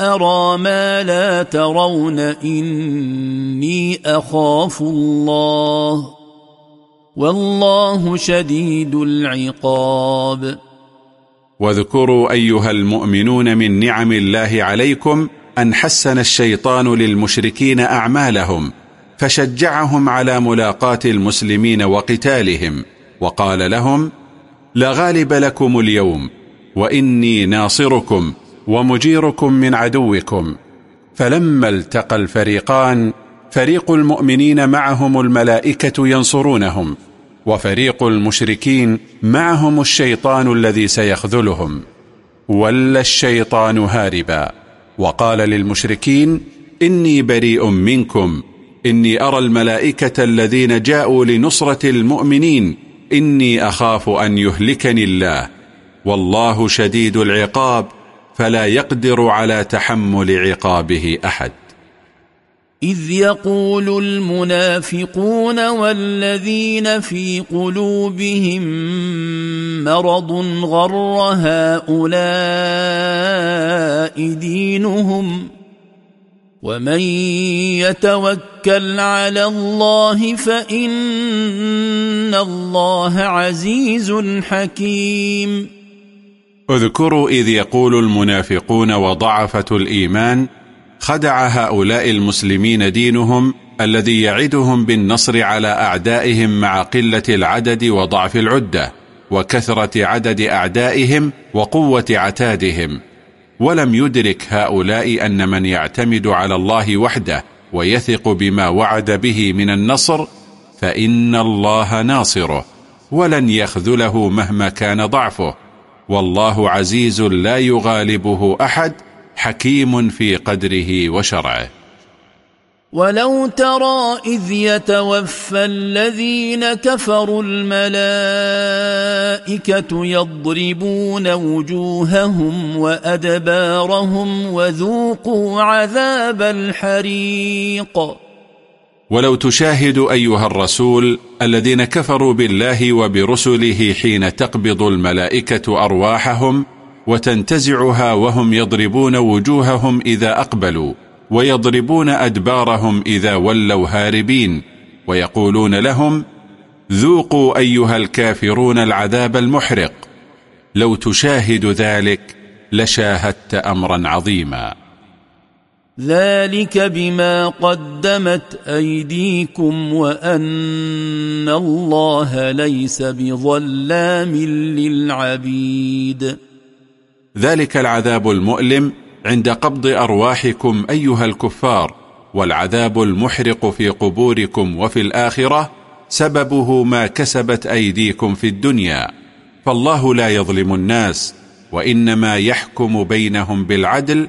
أرى ما لا ترون إني أخاف الله. والله شديد العقاب. واذكروا أيها المؤمنون من نعم الله عليكم أن حسن الشيطان للمشركين أعمالهم فشجعهم على ملاقاة المسلمين وقتالهم وقال لهم لا غالب لكم اليوم وإني ناصركم ومجيركم من عدوكم. فلما التقى الفريقان فريق المؤمنين معهم الملائكة ينصرونهم وفريق المشركين معهم الشيطان الذي سيخذلهم. ولا الشيطان هاربا وقال للمشركين إني بريء منكم. إني أرى الملائكة الذين جاءوا لنصرة المؤمنين. إني أخاف أن يهلكني الله. والله شديد العقاب. فلا يقدر على تحمل عقابه أحد. إذ يقول المنافقون والذين في قلوبهم مرض غر هؤلاء دينهم ومن يتوكل على الله فإن الله عزيز حكيم. اذكروا إذ يقول المنافقون وضعفة الإيمان خدع هؤلاء المسلمين دينهم الذي يعدهم بالنصر على أعدائهم مع قلة العدد وضعف العدة وكثرة عدد أعدائهم وقوة عتادهم. ولم يدرك هؤلاء أن من يعتمد على الله وحده ويثق بما وعد به من النصر فإن الله ناصره ولن يخذله مهما كان ضعفه. والله عزيز لا يغالبه أحد حكيم في قدره وشرعه. ولو ترى إذ يتوفى الذين كفروا الملائكة يضربون وجوههم وأدبارهم وذوقوا عذاب الحريق ولو تشاهد أيها الرسول الذين كفروا بالله وبرسله حين تقبض الملائكة أرواحهم وتنتزعها وهم يضربون وجوههم إذا أقبلوا ويضربون أدبارهم إذا ولوا هاربين ويقولون لهم ذوقوا أيها الكافرون العذاب المحرق لو تشاهد ذلك لشاهدت أمرا عظيما. ذلك بما قدمت أيديكم وأن الله ليس بظلام للعبيد. ذلك العذاب المؤلم عند قبض أرواحكم أيها الكفار والعذاب المحرق في قبوركم وفي الآخرة سببه ما كسبت أيديكم في الدنيا. فالله لا يظلم الناس وإنما يحكم بينهم بالعدل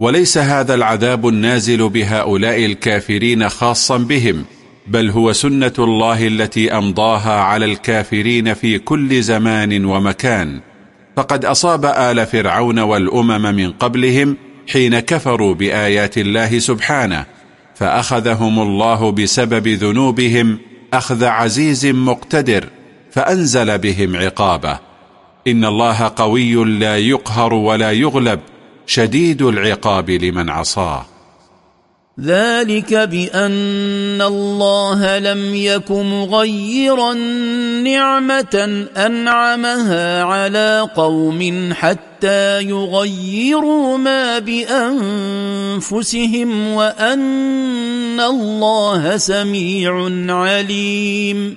وليس هذا العذاب النازل بهؤلاء الكافرين خاصا بهم بل هو سنة الله التي أمضاها على الكافرين في كل زمان ومكان. فقد أصاب آل فرعون والأمم من قبلهم حين كفروا بآيات الله سبحانه فأخذهم الله بسبب ذنوبهم أخذ عزيز مقتدر فأنزل بهم عقابه. إن الله قوي لا يقهر ولا يغلب شديد العقاب لمن عصاه. ذلك بأن الله لم يك مغيرا نعمة أنعمها على قوم حتى يغيروا ما بأنفسهم وأن الله سميع عليم.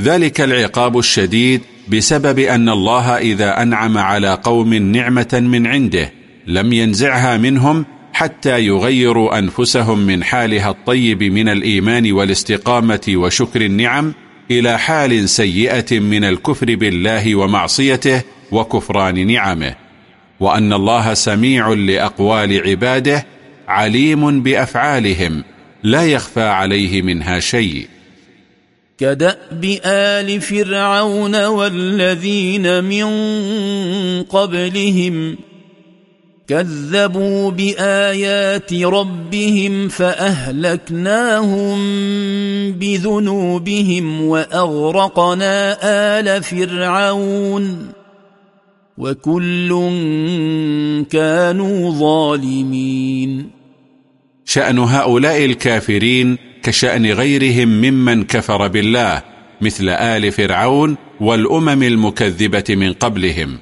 ذلك العقاب الشديد بسبب أن الله إذا أنعم على قوم نعمة من عنده. لم ينزعها منهم حتى يغيروا أنفسهم من حالها الطيب من الإيمان والاستقامة وشكر النعم إلى حال سيئة من الكفر بالله ومعصيته وكفران نعمه. وأن الله سميع لأقوال عباده عليم بأفعالهم لا يخفى عليه منها شيء. كدأب آل فرعون والذين من قبلهم كذبوا بآيات ربهم فأهلكناهم بذنوبهم وأغرقنا آل فرعون وكل كانوا ظالمين. شأن هؤلاء الكافرين كشأن غيرهم ممن كفر بالله مثل آل فرعون والأمم المكذبة من قبلهم.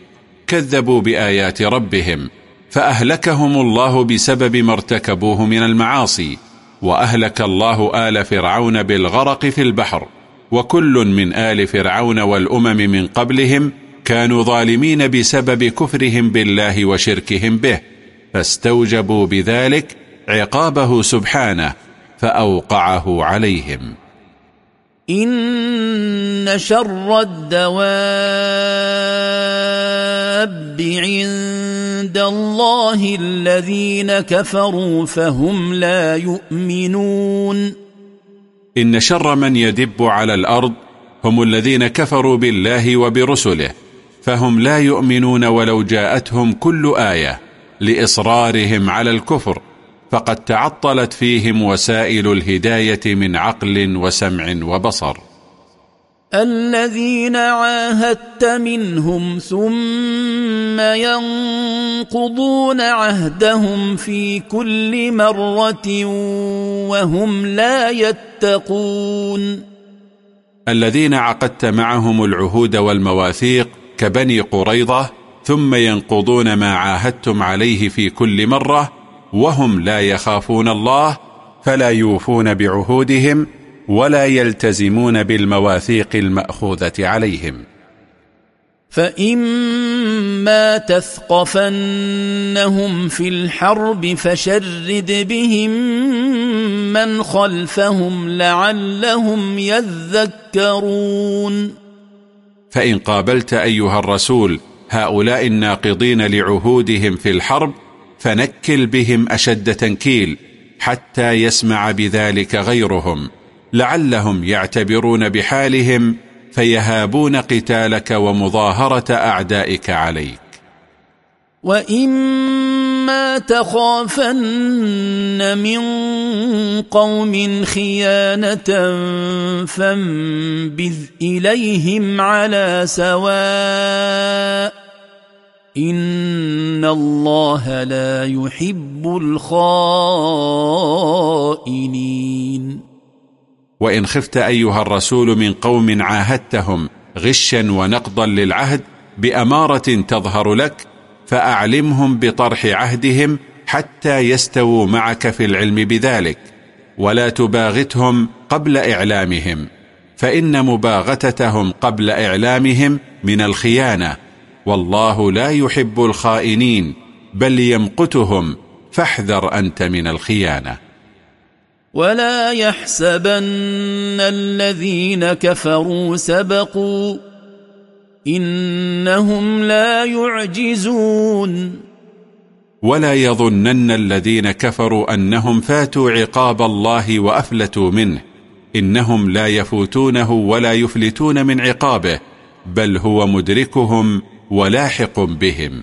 كذبوا بآيات ربهم فأهلكهم الله بسبب ما ارتكبوه من المعاصي وأهلك الله آل فرعون بالغرق في البحر وكل من آل فرعون والأمم من قبلهم كانوا ظالمين بسبب كفرهم بالله وشركهم به فاستوجبوا بذلك عقابه سبحانه فأوقعه عليهم. إن شر الدواب عند الله الذين كفروا فهم لا يؤمنون. إن شر من يدب على الأرض هم الذين كفروا بالله وبرسله فهم لا يؤمنون ولو جاءتهم كل آية لإصرارهم على الكفر فقد تعطلت فيهم وسائل الهداية من عقل وسمع وبصر. الذين عاهدت منهم ثم ينقضون عهدهم في كل مرة وهم لا يتقون. الذين عقدت معهم العهود والمواثيق كبني قريضة ثم ينقضون ما عاهدتم عليه في كل مرة وهم لا يخافون الله فلا يوفون بعهودهم ولا يلتزمون بالمواثيق المأخوذة عليهم. فإما تثقفنهم في الحرب فشرد بهم من خلفهم لعلهم يذكرون. فإن قابلت أيها الرسول هؤلاء الناقضين لعهودهم في الحرب فنكل بهم أشد تنكيل حتى يسمع بذلك غيرهم. لعلهم يعتبرون بحالهم فيهابون قتالك ومظاهرة أعدائك عليك. وإما تخافن من قوم خيانة فانبذ إليهم على سواء. إن الله لا يحب الخائنين. وإن خفت أيها الرسول من قوم عاهدتهم غشا ونقضا للعهد بأمارة تظهر لك فأعلمهم بطرح عهدهم حتى يستووا معك في العلم بذلك ولا تباغتهم قبل إعلامهم فإن مباغتتهم قبل إعلامهم من الخيانة والله لا يحب الخائنين بل يمقتهم فاحذر أنت من الخيانة. ولا يحسبن الذين كفروا سبقوا إنهم لا يعجزون. ولا يظنن الذين كفروا أنهم فاتوا عقاب الله وأفلتوا منه. إنهم لا يفوتونه ولا يفلتون من عقابه بل هو مدركهم ولاحق بهم.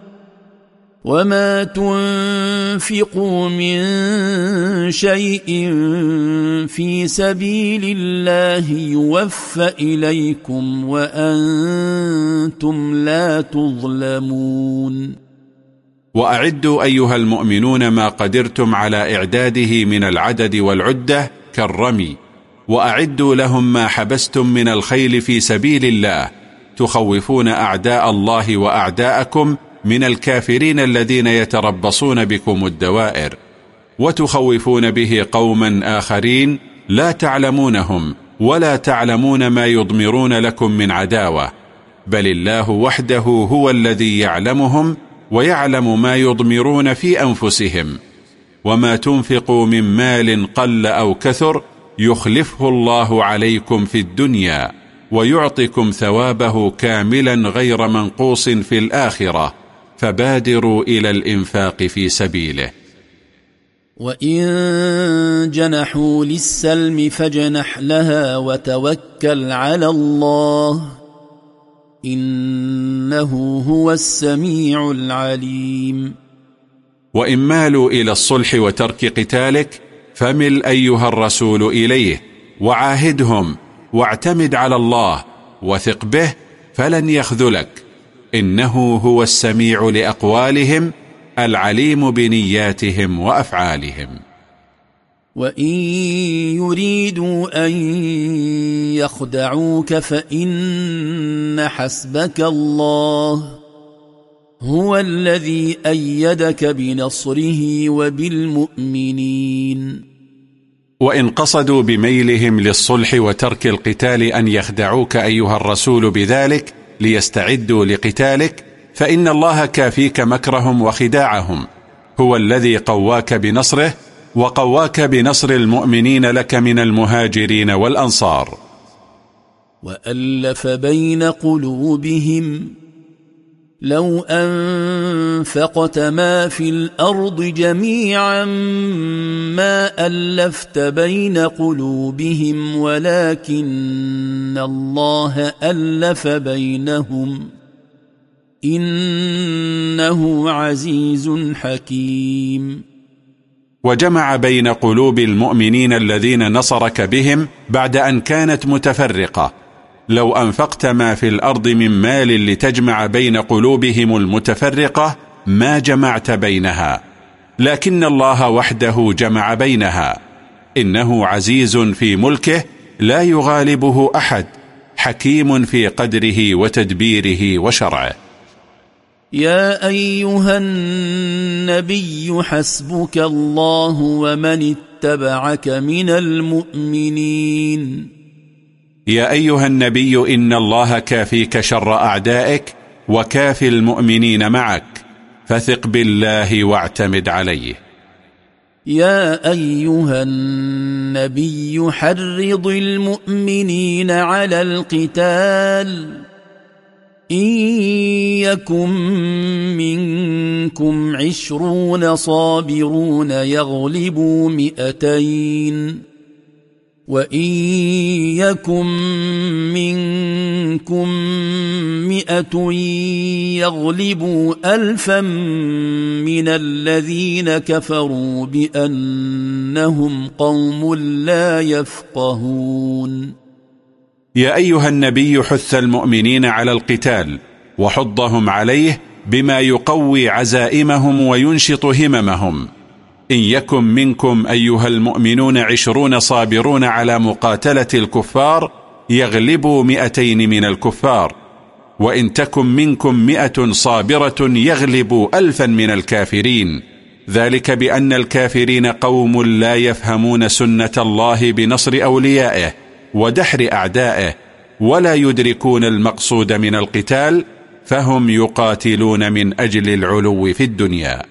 وما تنفقوا من شيء في سبيل الله يوفى اليكم وأنتم لا تظلمون واعدوا ايها المؤمنون ما قدرتم على اعداده من العدد والعده كالرمي واعدوا لهم ما حبستم من الخيل في سبيل الله تخوفون اعداء الله واعداءكم من الكافرين الذين يتربصون بكم الدوائر وتخوفون به قوما آخرين لا تعلمونهم ولا تعلمون ما يضمرون لكم من عداوة. بل الله وحده هو الذي يعلمهم ويعلم ما يضمرون في أنفسهم. وما تنفقوا من مال قل أو كثر يخلفه الله عليكم في الدنيا ويعطكم ثوابه كاملا غير منقوص في الآخرة. فبادروا إلى الإنفاق في سبيله. وإن جنحوا للسلم فجنح لها وتوكل على الله إنه هو السميع العليم. وإن مالوا إلى الصلح وترك قتالك فمل أيها الرسول إليه وعاهدهم واعتمد على الله وثق به فلن يخذلك. إنه هو السميع لأقوالهم العليم بنياتهم وأفعالهم. وإن يريدوا أن يخدعوك فإن حسبك الله هو الذي أيدك بنصره وبالمؤمنين. وإن قصدوا بميلهم للصلح وترك القتال أن يخدعوك أيها الرسول بذلك ليستعدوا لقتالك فإن الله كافيك مكرهم وخداعهم. هو الذي قواك بنصره وقواك بنصر المؤمنين لك من المهاجرين والأنصار. وألف بين قلوبهم لو أنفقت ما في الأرض جميعا ما ألفت بين قلوبهم ولكن الله ألف بينهم. إنه عزيز حكيم. وجمع بين قلوب المؤمنين الذين نصرك بهم بعد أن كانت متفرقة. لو أنفقت ما في الأرض من مال لتجمع بين قلوبهم المتفرقة ما جمعت بينها. لكن الله وحده جمع بينها. إنه عزيز في ملكه لا يغالبه أحد حكيم في قدره وتدبيره وشرعه. يا أيها النبي حسبك الله ومن اتبعك من المؤمنين. يا أيها النبي إن الله كافيك شر أعدائك وكافي المؤمنين معك فثق بالله واعتمد عليه. يا أيها النبي حرض المؤمنين على القتال. إن يكن منكم عشرون صابرون يغلبوا مئتين. وإن يكن منكم مئة يغلبوا ألفا من الذين كفروا بأنهم قوم لا يفقهون يا أيها النبي حث المؤمنين على القتال وحضهم عليه بما يقوي عزائمهم وينشط هممهم إن يكن منكم أيها المؤمنون عشرون صابرون على مقاتلة الكفار يغلبوا مئتين من الكفار. وإن تكن منكم مئة صابرة يغلبوا ألفا من الكافرين. ذلك بأن الكافرين قوم لا يفهمون سنة الله بنصر أوليائه ودحر أعدائه ولا يدركون المقصود من القتال فهم يقاتلون من أجل العلو في الدنيا.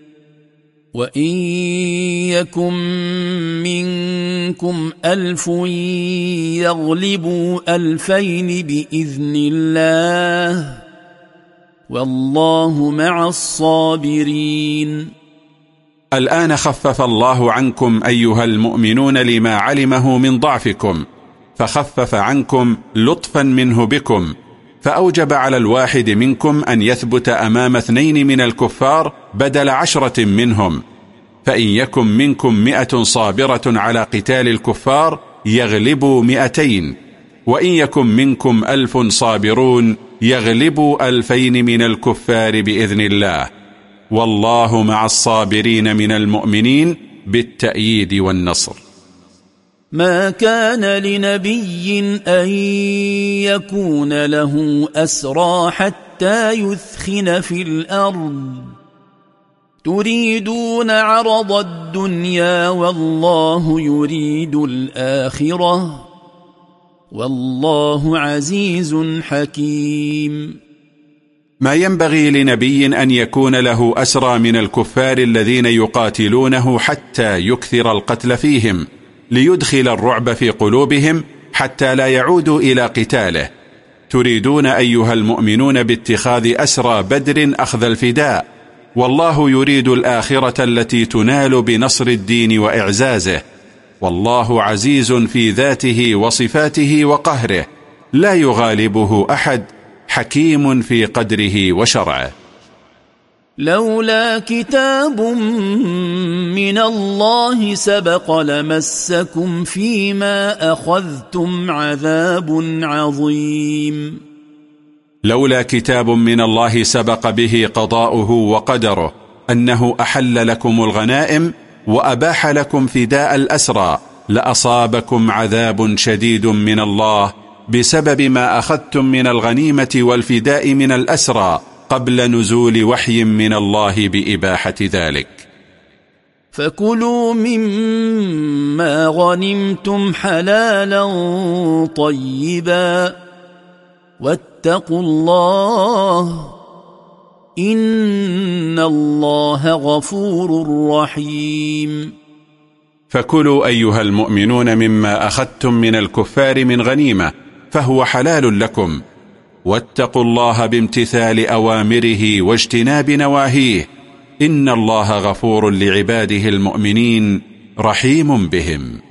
وإن يكن منكم ألف يغلبوا ألفين بإذن الله والله مع الصابرين الآن خفف الله عنكم أيها المؤمنون لما علمه من ضعفكم فخفف عنكم لطفا منه بكم. فأوجب على الواحد منكم أن يثبت أمام اثنين من الكفار بدل عشرة منهم. فإن يكن منكم مئة صابرة على قتال الكفار يغلبوا مئتين. وإن يكن منكم ألف صابرون يغلبوا ألفين من الكفار بإذن الله. والله مع الصابرين من المؤمنين بالتأييد والنصر. ما كان لنبي أن يكون له أسرى حتى يثخن في الأرض. تريدون عرض الدنيا والله يريد الآخرة. والله عزيز حكيم. ما ينبغي لنبي أن يكون له أسرى من الكفار الذين يقاتلونه حتى يكثر القتل فيهم. ليدخل الرعب في قلوبهم حتى لا يعودوا إلى قتاله. تريدون أيها المؤمنون باتخاذ أسرى بدر أخذ الفداء. والله يريد الآخرة التي تنال بنصر الدين وإعزازه. والله عزيز في ذاته وصفاته وقهره. لا يغالبه أحد. حكيم في قدره وشرعه. لولا كتاب من الله سبق لمسكم فيما أخذتم عذاب عظيم. لولا كتاب من الله سبق به قضاؤه وقدره أنه أحل لكم الغنائم وأباح لكم فداء الأسرى لأصابكم عذاب شديد من الله بسبب ما أخذتم من الغنيمة والفداء من الأسرى. قبل نزول وحي من الله بإباحة ذلك. فكلوا مما غنمتم حلالا طيبا واتقوا الله إن الله غفور رحيم. فكلوا أيها المؤمنون مما أخذتم من الكفار من غنيمة فهو حلال لكم. واتقوا الله بامتثال أوامره واجتناب نواهيه. إن الله غفور لعباده المؤمنين رحيم بهم.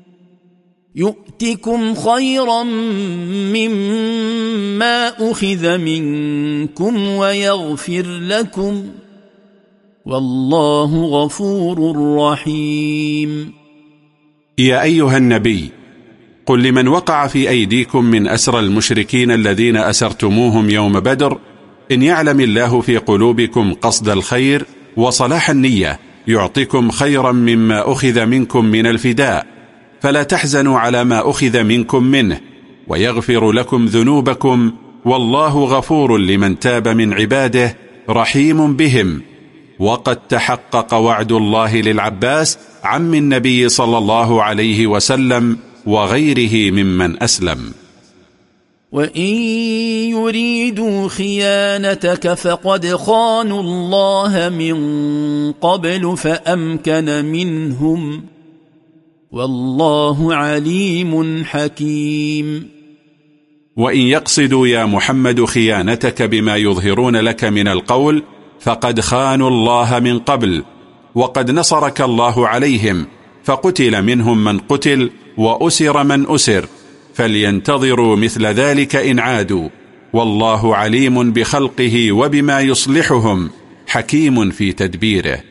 يؤتكم خيرا مما أخذ منكم ويغفر لكم والله غفور رحيم. يا أيها النبي قل لمن وقع في أيديكم من أسر المشركين الذين أسرتموهم يوم بدر إن يعلم الله في قلوبكم قصد الخير وصلاح النية يعطيكم خيرا مما أخذ منكم من الفداء. فلا تحزنوا على ما أخذ منكم منه ويغفر لكم ذنوبكم والله غفور لمن تاب من عباده رحيم بهم. وقد تحقق وعد الله للعباس عم النبي صلى الله عليه وسلم وغيره ممن أسلم. وإن يريدوا خيانتك فقد خانوا الله من قبل فأمكن منهم. والله عليم حكيم. وإن يقصدوا يا محمد خيانتك بما يظهرون لك من القول فقد خانوا الله من قبل وقد نصرك الله عليهم فقتل منهم من قتل وأسر من أسر فلينتظروا مثل ذلك إن عادوا. والله عليم بخلقه وبما يصلحهم حكيم في تدبيره.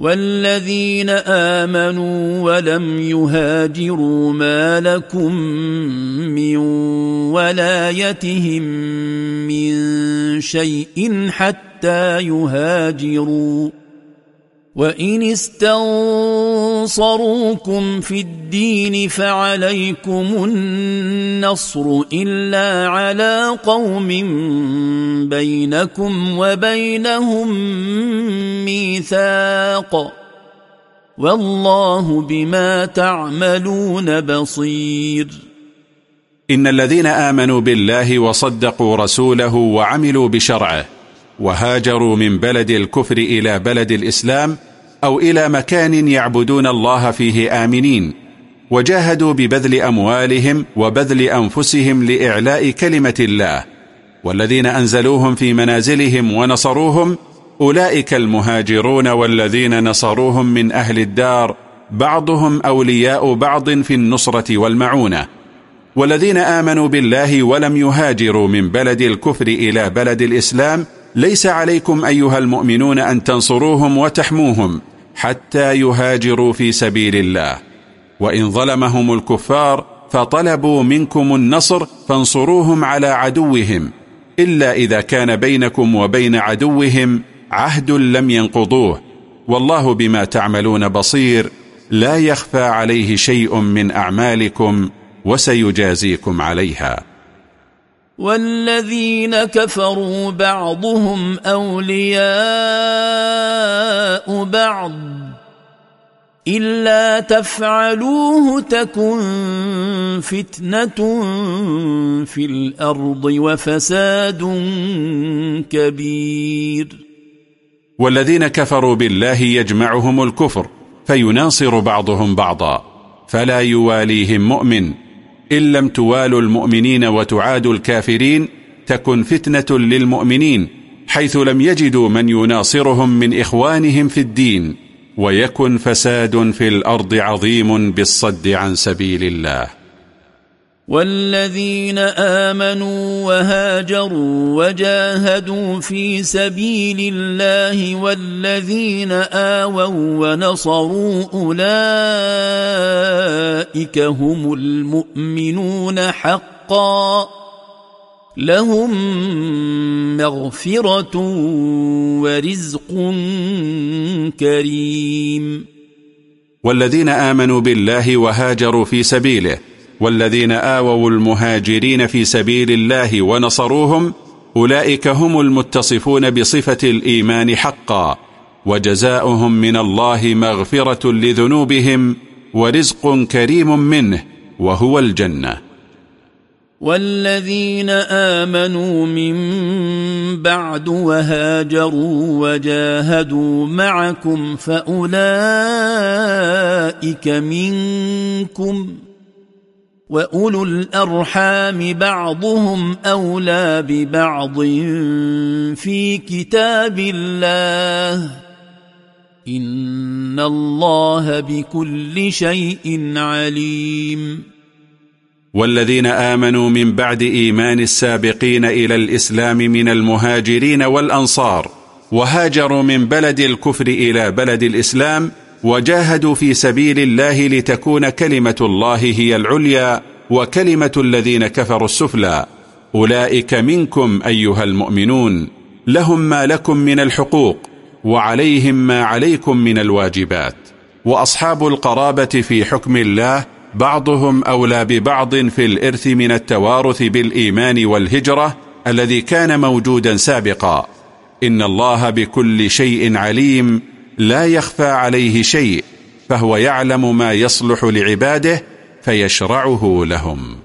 والذين آمنوا ولم يهاجروا ما لكم من ولايتهم من شيء حتى يهاجروا وإن استنصروكم في الدين فعليكم النصر إلا على قوم بينكم وبينهم ميثاق والله بما تعملون بصير إن الذين آمنوا بالله وصدقوا رسوله وعملوا بشرعه وهاجروا من بلد الكفر إلى بلد الإسلام أو إلى مكان يعبدون الله فيه آمنين وجاهدوا ببذل أموالهم وبذل أنفسهم لإعلاء كلمة الله. والذين أنزلوهم في منازلهم ونصروهم أولئك المهاجرون والذين نصروهم من أهل الدار بعضهم أولياء بعض في النصرة والمعونة. والذين آمنوا بالله ولم يهاجروا من بلد الكفر إلى بلد الإسلام ليس عليكم أيها المؤمنون أن تنصروهم وتحموهم حتى يهاجروا في سبيل الله. وإن ظلمهم الكفار فطلبوا منكم النصر فانصروهم على عدوهم إلا إذا كان بينكم وبين عدوهم عهد لم ينقضوه. والله بما تعملون بصير لا يخفى عليه شيء من أعمالكم وسيجازيكم عليها. والذين كفروا بعضهم أولياء بعض إلا تفعلوه تكن فتنة في الأرض وفساد كبير. والذين كفروا بالله يجمعهم الكفر فيناصر بعضهم بعضا فلا يواليهم مؤمن إن لم توالوا المؤمنين وتعادوا الكافرين تكن فتنة للمؤمنين حيث لم يجدوا من يناصرهم من إخوانهم في الدين ويكن فساد في الأرض عظيم بالصد عن سبيل الله. والذين آمنوا وهاجروا وجاهدوا في سبيل الله والذين آووا ونصروا أولئك هم المؤمنون حقا لهم مغفرة ورزق كريم. والذين آمنوا بالله وهاجروا في سبيله والذين آووا المهاجرين في سبيل الله ونصروهم أولئك هم المتصفون بصفة الإيمان حقا وجزاؤهم من الله مغفرة لذنوبهم ورزق كريم منه وهو الجنة. والذين آمنوا من بعد وهاجروا وجاهدوا معكم فأولئك منكم. واولو الارحام بعضهم اولى ببعض في كتاب الله ان الله بكل شيء عليم. والذين آمنوا من بعد إيمان السابقين إلى الإسلام من المهاجرين والأنصار وهاجروا من بلد الكفر إلى بلد الإسلام وجاهدوا في سبيل الله لتكون كلمة الله هي العليا وكلمة الذين كفروا السفلى. أولئك منكم أيها المؤمنون. لهم ما لكم من الحقوق وعليهم ما عليكم من الواجبات. وأصحاب القرابة في حكم الله بعضهم أولى ببعض في الإرث من التوارث بالإيمان والهجرة الذي كان موجودا سابقا. إن الله بكل شيء عليم. لا يخفى عليه شيء فهو يعلم ما يصلح لعباده فيشرعه لهم.